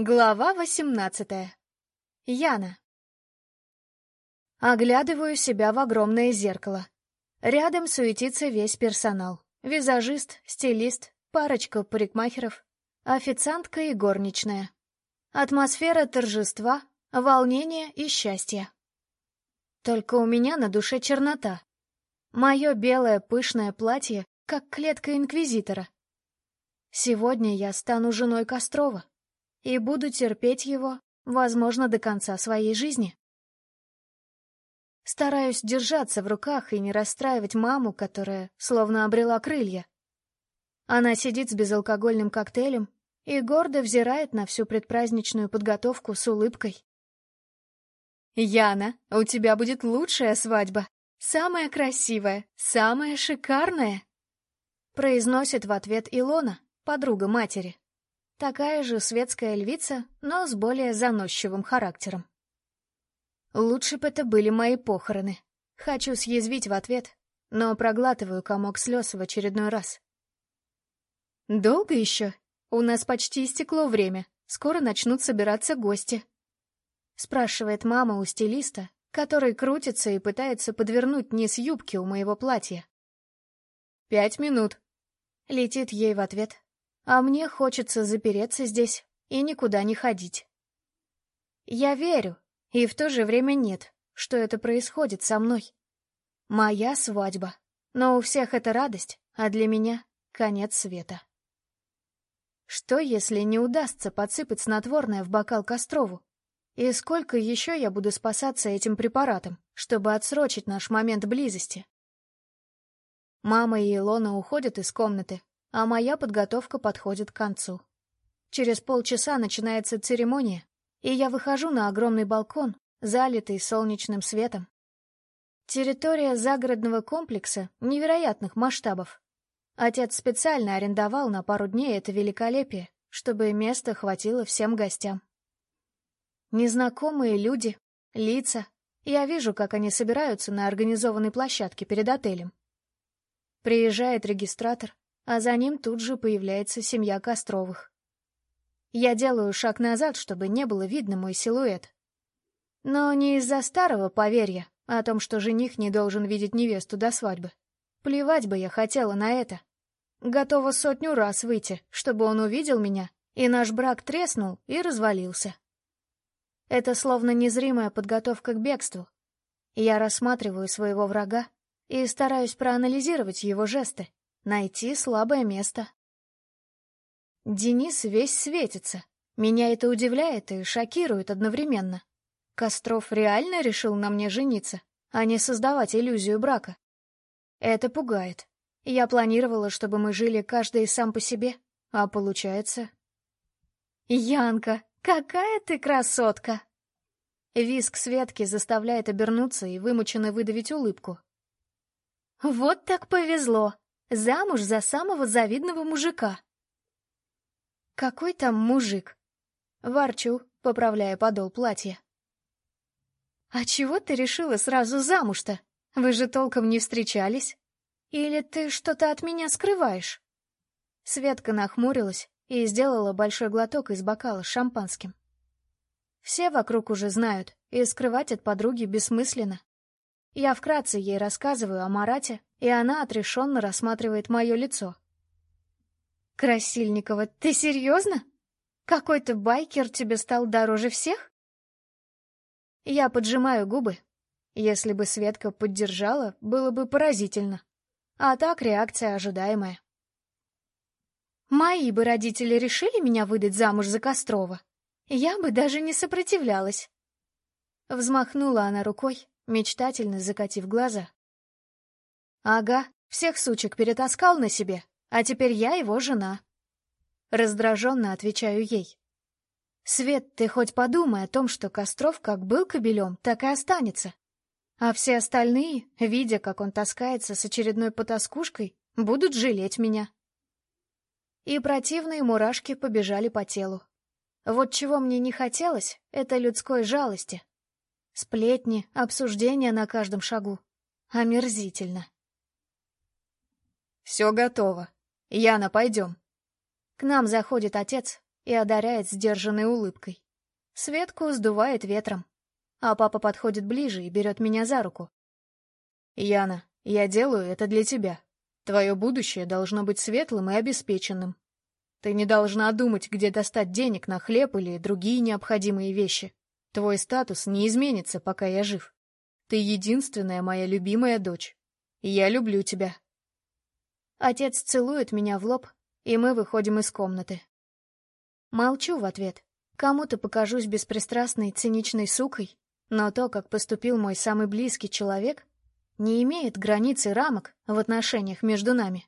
Глава восемнадцатая. Яна. Оглядываю себя в огромное зеркало. Рядом суетится весь персонал. Визажист, стилист, парочка парикмахеров, официантка и горничная. Атмосфера торжества, волнения и счастья. Только у меня на душе чернота. Мое белое пышное платье, как клетка инквизитора. Сегодня я стану женой Кострова и буду терпеть его, возможно, до конца своей жизни. Стараюсь держаться в руках и не расстраивать маму, которая словно обрела крылья. Она сидит с безалкогольным коктейлем и гордо взирает на всю предпраздничную подготовку с улыбкой. «Яна, у тебя будет лучшая свадьба, самая красивая, самая шикарная!» произносит в ответ Илона, подруга матери. Такая же светская львица, но с более заносчивым характером. Лучше бы это были мои похороны. Хочу съязвить в ответ, но проглатываю комок слез в очередной раз. «Долго еще? У нас почти истекло время. Скоро начнут собираться гости», — спрашивает мама у стилиста, который крутится и пытается подвернуть низ юбки у моего платья. «Пять минут», — летит ей в ответ, а мне хочется запереться здесь и никуда не ходить. Я верю, и в то же время нет, что это происходит со мной. Моя свадьба, но у всех это радость, а для меня — конец света. Что, если не удастся подсыпать снотворное в бокал Кострову? И сколько еще я буду спасаться этим препаратом, чтобы отсрочить наш момент близости? Мама и Илона уходят из комнаты, а моя подготовка подходит к концу. Через полчаса начинается церемония, и я выхожу на огромный балкон, залитый солнечным светом. Территория загородного комплекса невероятных масштабов. Отец специально арендовал на пару дней это великолепие, чтобы места хватило всем гостям. Незнакомые люди, лица. Я вижу, как они собираются на организованной площадке перед отелем. Приезжает регистратор, а за ним тут же появляется семья Костровых. Я делаю шаг назад, чтобы не было видно мой силуэт. Но не из-за старого поверья о том, что жених не должен видеть невесту до свадьбы. Плевать бы я хотела на это. Готова сотню раз выйти, чтобы он увидел меня, и наш брак треснул и развалился. Это словно незримая подготовка к бегству. Я рассматриваю своего врага и стараюсь проанализировать его жесты. Найти слабое место. Денис весь светится. Меня это удивляет и шокирует одновременно. Костров реально решил на мне жениться, а не создавать иллюзию брака. Это пугает. Я планировала, чтобы мы жили каждый сам по себе, а получается... «Янка, какая ты красотка!» Виск Светки заставляет обернуться и вымученно выдавить улыбку. «Вот так повезло! Замуж за самого завидного мужика. Какой там мужик? Ворчу, поправляя подол платья. А чего ты решила сразу замуж-то? Вы же толком не встречались. Или ты что-то от меня скрываешь? Светка нахмурилась и сделала большой глоток из бокала с шампанским. Все вокруг уже знают, и скрывать от подруги бессмысленно. Я вкратце ей рассказываю о Марате, и она отрешенно рассматривает мое лицо. «Красильникова, ты серьезно? Какой-то байкер тебе стал дороже всех?» Я поджимаю губы. Если бы Светка поддержала, было бы поразительно. А так реакция ожидаемая. Мои бы родители решили меня выдать замуж за Кострова. Я бы даже не сопротивлялась. Взмахнула она рукой, мечтательно закатив глаза. «Ага, всех сучек перетаскал на себе, а теперь я его жена». Раздраженно отвечаю ей. «Свет, ты хоть подумай о том, что Костров как был кобелем, так и останется. А все остальные, видя, как он таскается с очередной потаскушкой, будут жалеть меня». И противные мурашки побежали по телу. Вот чего мне не хотелось, это людской жалости. Сплетни, обсуждения на каждом шагу. Омерзительно. «Все готово. Яна, пойдем». К нам заходит отец, и одаряет сдержанной улыбкой. Светку сдувает ветром, а папа подходит ближе и берет меня за руку. «Яна, я делаю это для тебя. Твое будущее должно быть светлым и обеспеченным. Ты не должна думать, где достать денег на хлеб или другие необходимые вещи. Твой статус не изменится, пока я жив. Ты единственная моя любимая дочь. Я люблю тебя». Отец целует меня в лоб, и мы выходим из комнаты. Молчу в ответ. Кому-то покажусь беспристрастной, циничной сукой, но то, как поступил мой самый близкий человек, не имеет границ и рамок в отношениях между нами.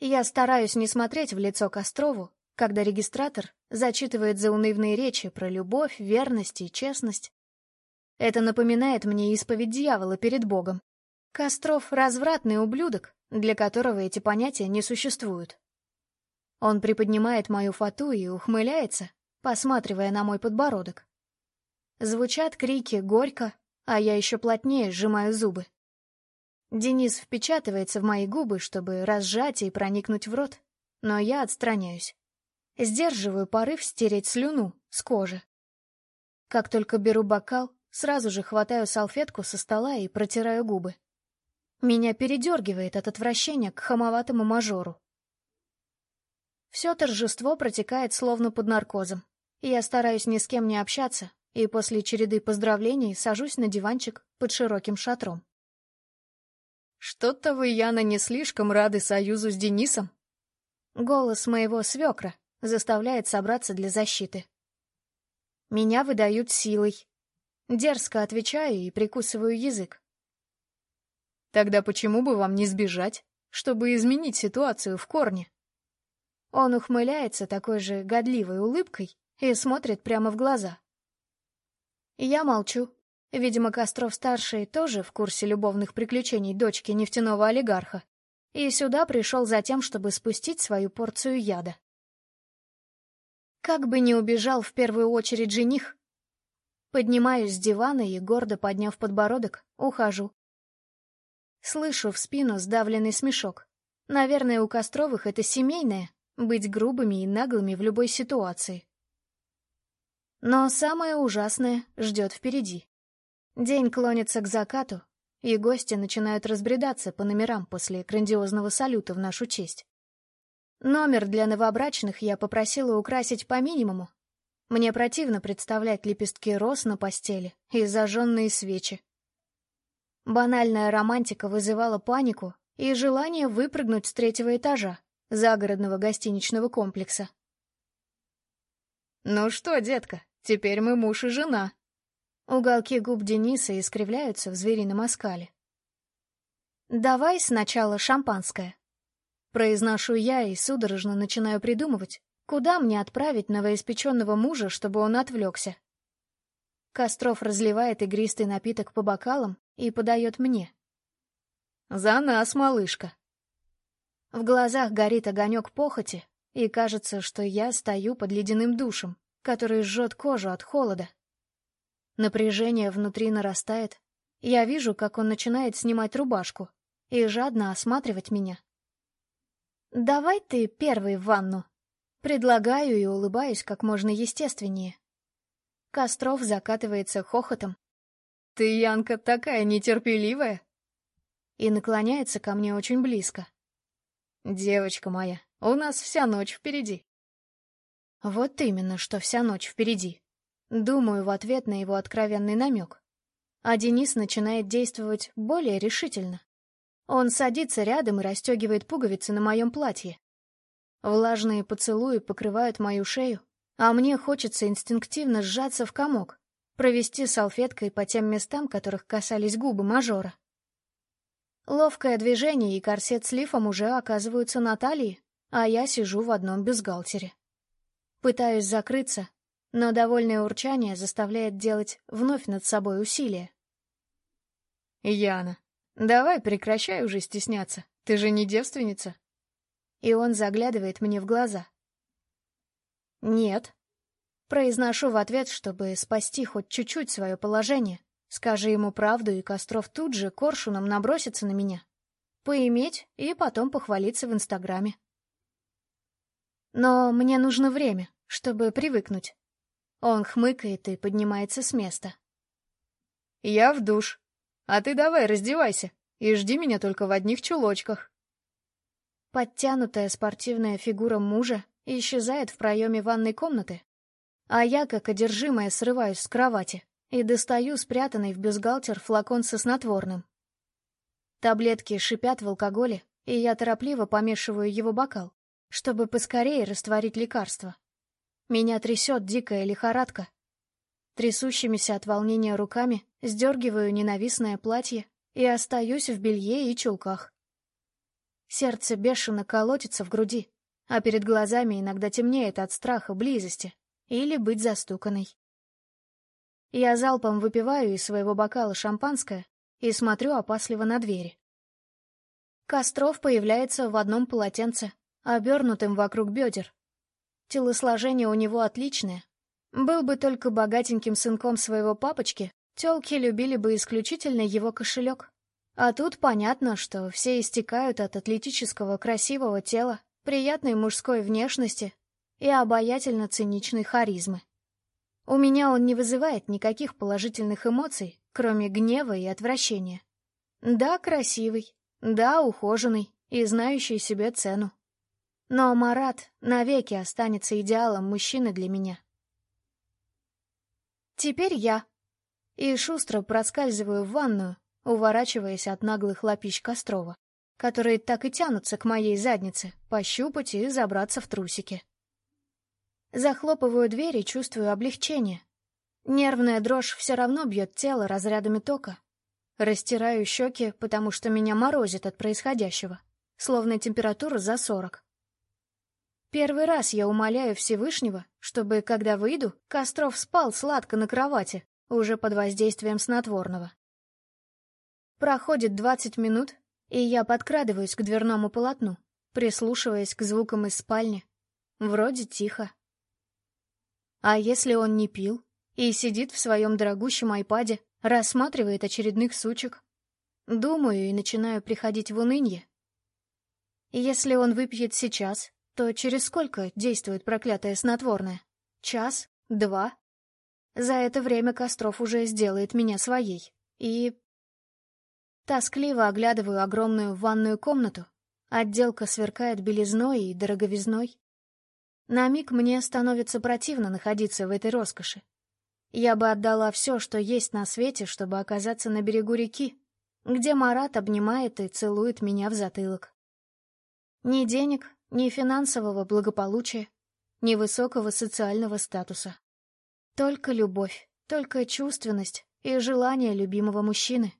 Я стараюсь не смотреть в лицо Кострову, когда регистратор зачитывает заунывные речи про любовь, верность и честность. Это напоминает мне исповедь дьявола перед Богом. Костров — развратный ублюдок, для которого эти понятия не существуют. Он приподнимает мою фату и ухмыляется, посматривая на мой подбородок. Звучат крики «Горько!», а я еще плотнее сжимаю зубы. Денис впечатывается в мои губы, чтобы разжать и проникнуть в рот, но я отстраняюсь. Сдерживаю порыв стереть слюну с кожи. Как только беру бокал, сразу же хватаю салфетку со стола и протираю губы. Меня передергивает от отвращения к хамоватому мажору. Все торжество протекает словно под наркозом. Я стараюсь ни с кем не общаться, и после череды поздравлений сажусь на диванчик под широким шатром. «Что-то вы, Яна, не слишком рады союзу с Денисом?» Голос моего свекра заставляет собраться для защиты. Меня выдают силой. Дерзко отвечаю и прикусываю язык. Тогда почему бы вам не сбежать, чтобы изменить ситуацию в корне? Он ухмыляется такой же годливой улыбкой и смотрит прямо в глаза. Я молчу. Видимо, Костров-старший тоже в курсе любовных приключений дочки нефтяного олигарха. И сюда пришел за тем, чтобы спустить свою порцию яда. Как бы ни убежал в первую очередь жених. Поднимаюсь с дивана и, гордо подняв подбородок, ухожу. Слышу в спину сдавленный смешок. Наверное, у Костровых это семейное, быть грубыми и наглыми в любой ситуации. Но самое ужасное ждет впереди. День клонится к закату, и гости начинают разбредаться по номерам после грандиозного салюта в нашу честь. Номер для новобрачных я попросила украсить по минимуму. Мне противно представлять лепестки роз на постели и зажженные свечи. Банальная романтика вызывала панику и желание выпрыгнуть с третьего этажа загородного гостиничного комплекса. «Ну что, детка, теперь мы муж и жена», Уголки губ Дениса искривляются в зверином оскале. «Давай сначала шампанское». Произношу я и судорожно начинаю придумывать, куда мне отправить новоиспеченного мужа, чтобы он отвлекся. Костров разливает игристый напиток по бокалам и подает мне. «За нас, малышка!» В глазах горит огонек похоти, и кажется, что я стою под ледяным душем, который жжет кожу от холода. Напряжение внутри нарастает. Я вижу, как он начинает снимать рубашку и жадно осматривать меня. «Давай ты первый в ванну». Предлагаю и улыбаюсь как можно естественнее. Костров закатывается хохотом. «Ты, Янка, такая нетерпеливая!» И наклоняется ко мне очень близко. «Девочка моя, у нас вся ночь впереди». Вот именно, что вся ночь впереди. Думаю в ответ на его откровенный намек. А Денис начинает действовать более решительно. Он садится рядом и расстегивает пуговицы на моем платье. Влажные поцелуи покрывают мою шею, а мне хочется инстинктивно сжаться в комок, провести салфеткой по тем местам, которых касались губы мажора. Ловкое движение и корсет с лифом уже оказываются на талии, а я сижу в одном бюстгальтере. Пытаюсь закрыться, но довольное урчание заставляет делать вновь над собой усилия. «Яна, давай прекращай уже стесняться, ты же не девственница». И он заглядывает мне в глаза. «Нет». Произношу в ответ, чтобы спасти хоть чуть-чуть свое положение. Скажи ему правду, и Костров тут же коршуном набросится на меня. Поиметь и потом похвалиться в Инстаграме. Но мне нужно время, чтобы привыкнуть. Он хмыкает и поднимается с места. «Я в душ. А ты давай раздевайся и жди меня только в одних чулочках». Подтянутая спортивная фигура мужа исчезает в проеме ванной комнаты, а я, как одержимая, срываюсь с кровати и достаю спрятанный в бюстгальтер флакон со снотворным. Таблетки шипят в алкоголе, и я торопливо помешиваю его бокал, чтобы поскорее растворить лекарство. Меня трясет дикая лихорадка. Трясущимися от волнения руками сдергиваю ненавистное платье и остаюсь в белье и чулках. Сердце бешено колотится в груди, а перед глазами иногда темнеет от страха близости или быть застуканной. Я залпом выпиваю из своего бокала шампанское и смотрю опасливо на двери. Костров появляется в одном полотенце, обернутым вокруг бедер. Телосложение у него отличное. Был бы только богатеньким сынком своего папочки, тёлки любили бы исключительно его кошелек. А тут понятно, что все истекают от атлетического красивого тела, приятной мужской внешности и обаятельно-циничной харизмы. У меня он не вызывает никаких положительных эмоций, кроме гнева и отвращения. Да, красивый, да, ухоженный и знающий себе цену. Но Марат навеки останется идеалом мужчины для меня. Теперь я. И шустро проскальзываю в ванную, уворачиваясь от наглых лапищ Кострова, которые так и тянутся к моей заднице, пощупать и забраться в трусики. Захлопываю дверь и чувствую облегчение. Нервная дрожь все равно бьет тело разрядами тока. Растираю щеки, потому что меня морозит от происходящего, словно температура за сорок. Первый раз я умоляю Всевышнего, чтобы, когда выйду, Костров спал сладко на кровати, уже под воздействием снотворного. Проходит двадцать минут, и я подкрадываюсь к дверному полотну, прислушиваясь к звукам из спальни. Вроде тихо. А если он не пил и сидит в своем дорогущем айпаде, рассматривает очередных сучек? Думаю и начинаю приходить в уныние. Если он выпьет сейчас, то через сколько действует проклятое снотворное? Час? Два? За это время Костров уже сделает меня своей. И... Тоскливо оглядываю огромную ванную комнату. Отделка сверкает белизной и дороговизной. На миг мне становится противно находиться в этой роскоши. Я бы отдала все, что есть на свете, чтобы оказаться на берегу реки, где Марат обнимает и целует меня в затылок. Ни денег, ни финансового благополучия, ни высокого социального статуса. Только любовь, только чувственность и желание любимого мужчины.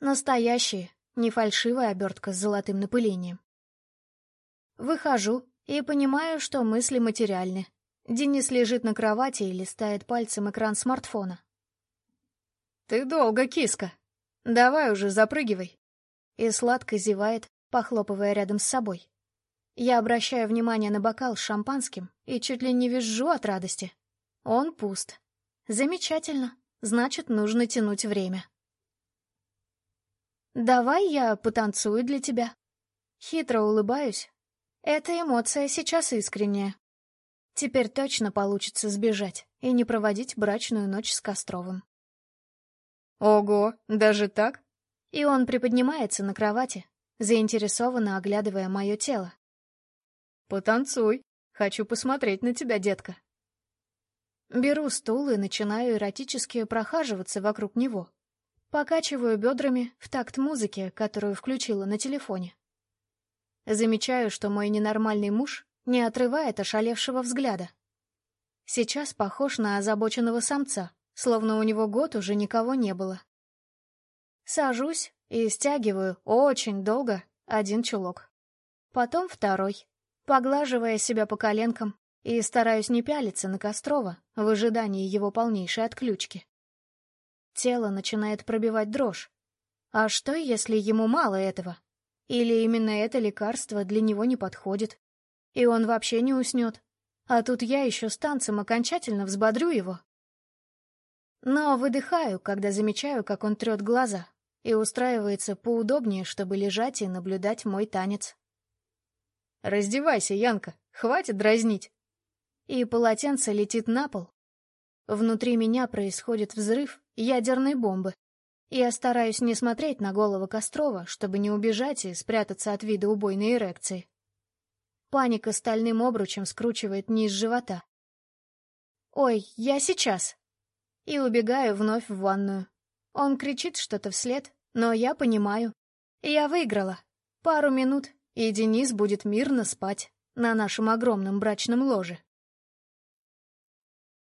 Настоящие, не фальшивая обертка с золотым напылением. Выхожу, и понимаю, что мысли материальны. Денис лежит на кровати и листает пальцем экран смартфона. «Ты долго, киска. Давай уже запрыгивай». И сладко зевает, похлопывая рядом с собой. Я обращаю внимание на бокал с шампанским и чуть ли не визжу от радости. Он пуст. Замечательно. Значит, нужно тянуть время. «Давай я потанцую для тебя». Хитро улыбаюсь, эта эмоция сейчас искренняя. Теперь точно получится сбежать и не проводить брачную ночь с Костровым. Ого, даже так? И он приподнимается на кровати, заинтересованно оглядывая мое тело. Потанцуй. Хочу посмотреть на тебя, детка. Беру стул и начинаю эротически прохаживаться вокруг него. Покачиваю бедрами в такт музыки, которую включила на телефоне. Замечаю, что мой ненормальный муж не отрывает ошалевшего взгляда. Сейчас похож на озабоченного самца, словно у него год уже никого не было. Сажусь и стягиваю очень долго один чулок. Потом второй, поглаживая себя по коленкам и стараюсь не пялиться на Кострова в ожидании его полнейшей отключки. Тело начинает пробивать дрожь. А что, если ему мало этого? Или именно это лекарство для него не подходит, и он вообще не уснет. А тут я еще с танцем окончательно взбодрю его. Но выдыхаю, когда замечаю, как он трет глаза, и устраивается поудобнее, чтобы лежать и наблюдать мой танец. Раздевайся, Янка, хватит дразнить. И полотенце летит на пол. Внутри меня происходит взрыв ядерной бомбы. Я стараюсь не смотреть на голову Кострова, чтобы не убежать и спрятаться от вида убойной эрекции. Паника стальным обручем скручивает низ живота. «Ой, я сейчас!» И убегаю вновь в ванную. Он кричит что-то вслед, но я понимаю. Я выиграла. Пару минут, и Денис будет мирно спать на нашем огромном брачном ложе.